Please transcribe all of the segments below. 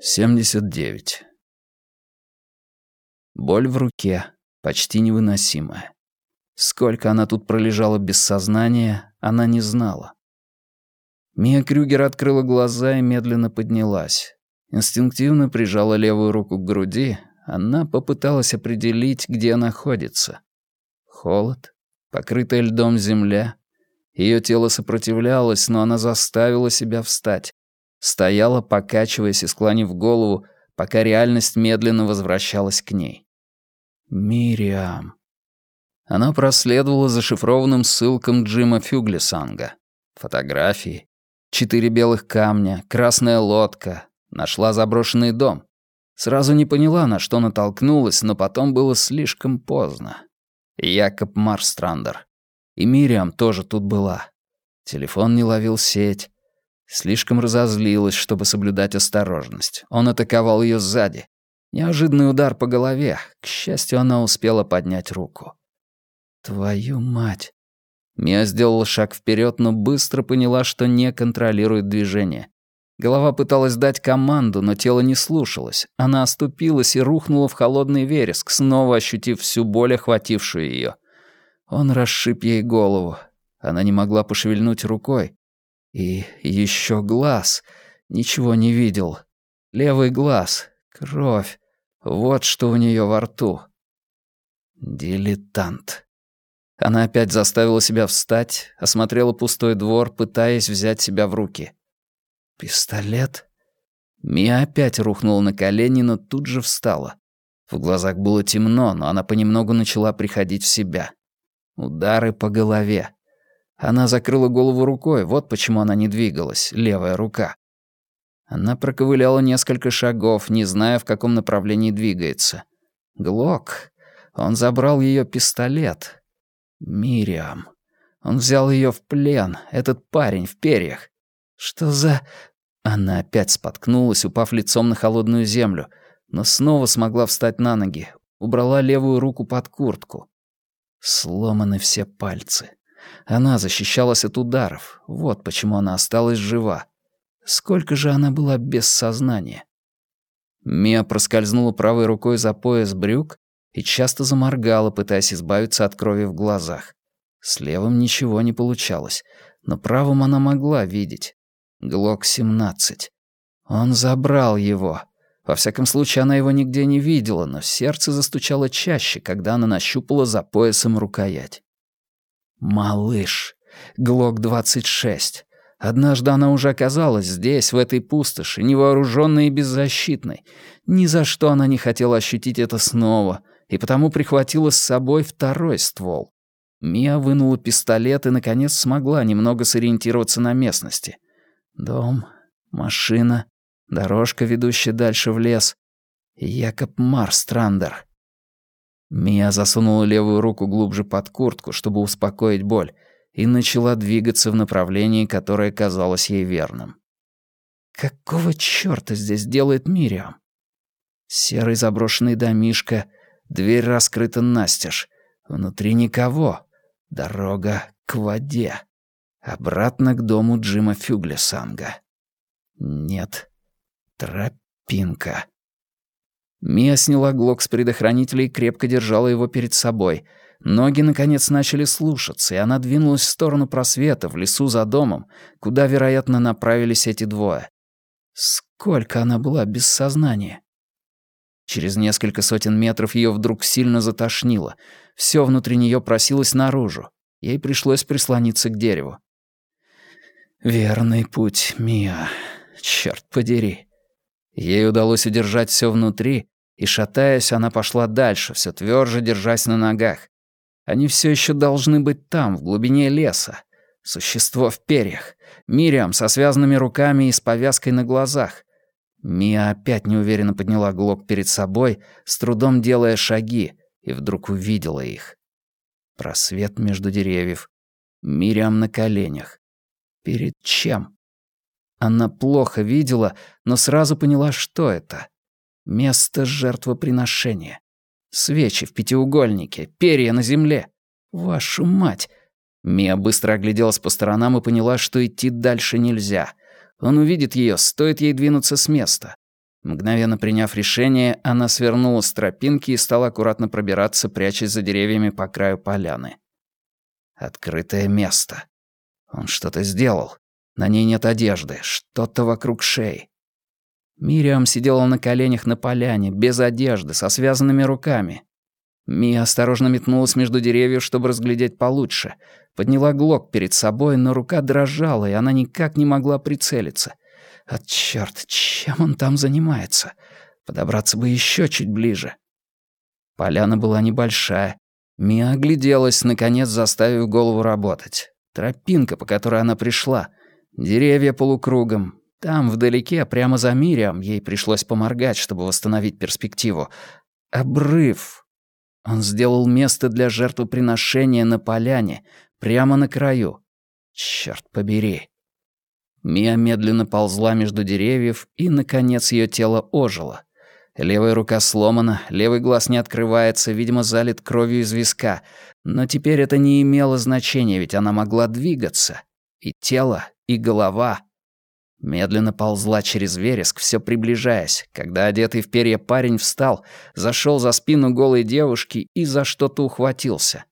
Семьдесят девять. Боль в руке, почти невыносимая. Сколько она тут пролежала без сознания, она не знала. Мия Крюгер открыла глаза и медленно поднялась. Инстинктивно прижала левую руку к груди, она попыталась определить, где находится. Холод, покрытая льдом земля. Ее тело сопротивлялось, но она заставила себя встать. Стояла, покачиваясь и склонив голову, пока реальность медленно возвращалась к ней. Мириам. Она проследовала зашифрованным ссылкам Джима Фюглисанга. Фотографии. Четыре белых камня, красная лодка. Нашла заброшенный дом. Сразу не поняла, на что натолкнулась, но потом было слишком поздно. Якоб Марстрандер. И Мириам тоже тут была. Телефон не ловил сеть. Слишком разозлилась, чтобы соблюдать осторожность. Он атаковал ее сзади. Неожиданный удар по голове. К счастью, она успела поднять руку. «Твою мать!» Мия сделала шаг вперед, но быстро поняла, что не контролирует движение. Голова пыталась дать команду, но тело не слушалось. Она оступилась и рухнула в холодный вереск, снова ощутив всю боль, охватившую ее. Он расшиб ей голову. Она не могла пошевельнуть рукой. И еще глаз. Ничего не видел. Левый глаз. Кровь. Вот что у нее во рту. Дилетант. Она опять заставила себя встать, осмотрела пустой двор, пытаясь взять себя в руки. Пистолет? Мия опять рухнула на колени, но тут же встала. В глазах было темно, но она понемногу начала приходить в себя. Удары по голове. Она закрыла голову рукой, вот почему она не двигалась, левая рука. Она проковыляла несколько шагов, не зная, в каком направлении двигается. Глок. Он забрал ее пистолет. Мириам. Он взял ее в плен, этот парень в перьях. Что за... Она опять споткнулась, упав лицом на холодную землю, но снова смогла встать на ноги, убрала левую руку под куртку. Сломаны все пальцы. Она защищалась от ударов. Вот почему она осталась жива. Сколько же она была без сознания? Мия проскользнула правой рукой за пояс брюк и часто заморгала, пытаясь избавиться от крови в глазах. С левым ничего не получалось, но правым она могла видеть. Глок-17. Он забрал его. Во всяком случае, она его нигде не видела, но сердце застучало чаще, когда она нащупала за поясом рукоять. Малыш. Глок-26. Однажды она уже оказалась здесь, в этой пустоши, невооруженной и беззащитной. Ни за что она не хотела ощутить это снова, и потому прихватила с собой второй ствол. Мия вынула пистолет и, наконец, смогла немного сориентироваться на местности. Дом, машина, дорожка, ведущая дальше в лес. Якоб Марстрандер. Мия засунула левую руку глубже под куртку, чтобы успокоить боль, и начала двигаться в направлении, которое казалось ей верным. Какого чёрта здесь делает Мириам? Серый заброшенный домишко, дверь раскрыта настежь. Внутри никого. Дорога к воде. Обратно к дому Джима Фюглесанга. Нет. Тропинка. Мия сняла глок с предохранителя и крепко держала его перед собой. Ноги, наконец, начали слушаться, и она двинулась в сторону просвета в лесу за домом, куда, вероятно, направились эти двое. Сколько она была без сознания? Через несколько сотен метров ее вдруг сильно затошнило. Все внутри нее просилось наружу. Ей пришлось прислониться к дереву. «Верный путь, Мия. Черт подери». Ей удалось удержать все внутри, и, шатаясь, она пошла дальше, все тверже держась на ногах. Они все еще должны быть там, в глубине леса. Существо в перьях. Мириам со связанными руками и с повязкой на глазах. Мия опять неуверенно подняла глок перед собой, с трудом делая шаги, и вдруг увидела их. Просвет между деревьев. Мириам на коленях. Перед чем? Она плохо видела, но сразу поняла, что это. Место жертвоприношения. Свечи в пятиугольнике, перья на земле. Вашу мать! Мия быстро огляделась по сторонам и поняла, что идти дальше нельзя. Он увидит ее, стоит ей двинуться с места. Мгновенно приняв решение, она свернула с тропинки и стала аккуратно пробираться, прячась за деревьями по краю поляны. Открытое место. Он что-то сделал. На ней нет одежды, что-то вокруг шеи. Мириам сидела на коленях на поляне, без одежды, со связанными руками. Мия осторожно метнулась между деревьев, чтобы разглядеть получше. Подняла глок перед собой, но рука дрожала, и она никак не могла прицелиться. А чёрт, чем он там занимается? Подобраться бы еще чуть ближе. Поляна была небольшая. Мия огляделась, наконец заставив голову работать. Тропинка, по которой она пришла. Деревья полукругом. Там, вдалеке, прямо за Мириам, ей пришлось поморгать, чтобы восстановить перспективу. Обрыв. Он сделал место для жертвоприношения на поляне, прямо на краю. Черт побери. Мия медленно ползла между деревьев, и, наконец, ее тело ожило. Левая рука сломана, левый глаз не открывается, видимо, залит кровью из виска. Но теперь это не имело значения, ведь она могла двигаться. И тело, и голова. Медленно ползла через вереск, все приближаясь, когда одетый в перья парень встал, зашел за спину голой девушки и за что-то ухватился.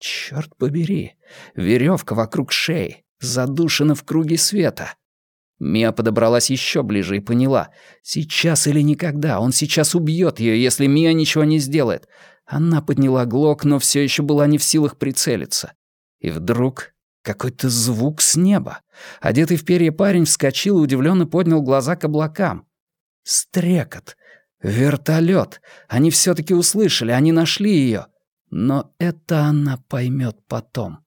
Черт побери, веревка вокруг шеи, задушена в круге света. Мия подобралась еще ближе и поняла. Сейчас или никогда, он сейчас убьет ее, если Мия ничего не сделает. Она подняла глок, но все еще была не в силах прицелиться. И вдруг какой-то звук с неба. Одетый в перья парень вскочил и удивленно поднял глаза к облакам. Стрекот. Вертолет. Они все таки услышали, они нашли ее. Но это она поймет потом.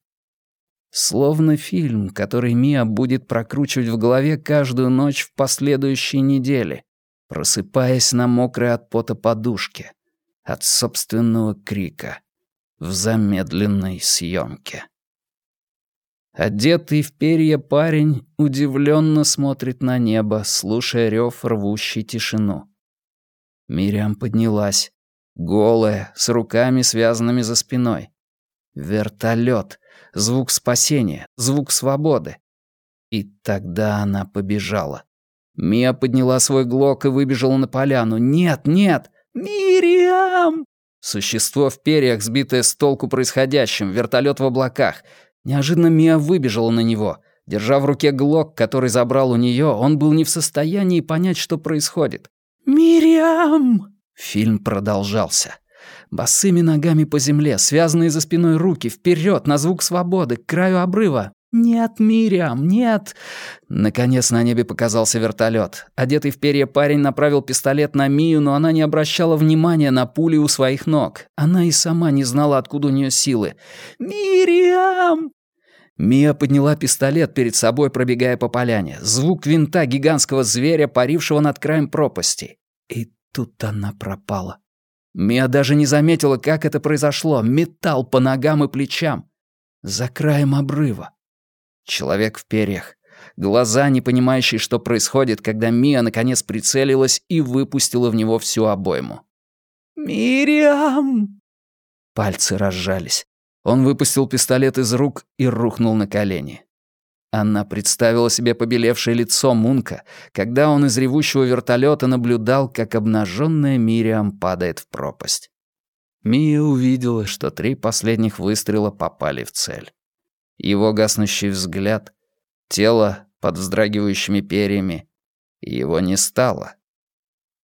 Словно фильм, который Мия будет прокручивать в голове каждую ночь в последующей неделе, просыпаясь на мокрой от пота подушке, от собственного крика, в замедленной съемке. Одетый в перья парень удивленно смотрит на небо, слушая рев рвущей тишину. Мириам поднялась, голая, с руками связанными за спиной. Вертолет, звук спасения, звук свободы. И тогда она побежала. Мия подняла свой глок и выбежала на поляну. «Нет, нет! Мириам!» Существо в перьях, сбитое с толку происходящим, вертолет в облаках. Неожиданно Мия выбежала на него. Держа в руке глок, который забрал у нее, он был не в состоянии понять, что происходит. «Мириам!» Фильм продолжался. Босыми ногами по земле, связанные за спиной руки, вперед на звук свободы, к краю обрыва. «Нет, Мириам, нет!» Наконец на небе показался вертолет. Одетый в перья парень направил пистолет на Мию, но она не обращала внимания на пули у своих ног. Она и сама не знала, откуда у нее силы. «Мириам!» Мия подняла пистолет перед собой, пробегая по поляне. Звук винта гигантского зверя, парившего над краем пропасти. И тут она пропала. Мия даже не заметила, как это произошло. Металл по ногам и плечам. За краем обрыва. Человек в перьях. Глаза, не понимающие, что происходит, когда Мия наконец прицелилась и выпустила в него всю обойму. «Мириам!» Пальцы разжались. Он выпустил пистолет из рук и рухнул на колени. Она представила себе побелевшее лицо Мунка, когда он из ревущего вертолета наблюдал, как обнаженная Мириам падает в пропасть. Мия увидела, что три последних выстрела попали в цель. Его гаснущий взгляд, тело под вздрагивающими перьями, его не стало.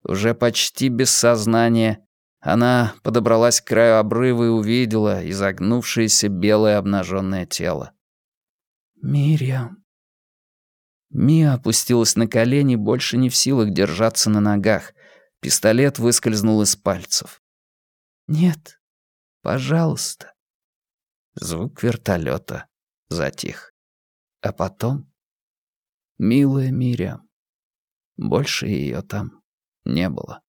Уже почти без сознания она подобралась к краю обрыва и увидела изогнувшееся белое обнаженное тело. «Мириам». Мия опустилась на колени, больше не в силах держаться на ногах. Пистолет выскользнул из пальцев. «Нет, пожалуйста». Звук вертолета затих. А потом... Милая Мириам. Больше ее там не было.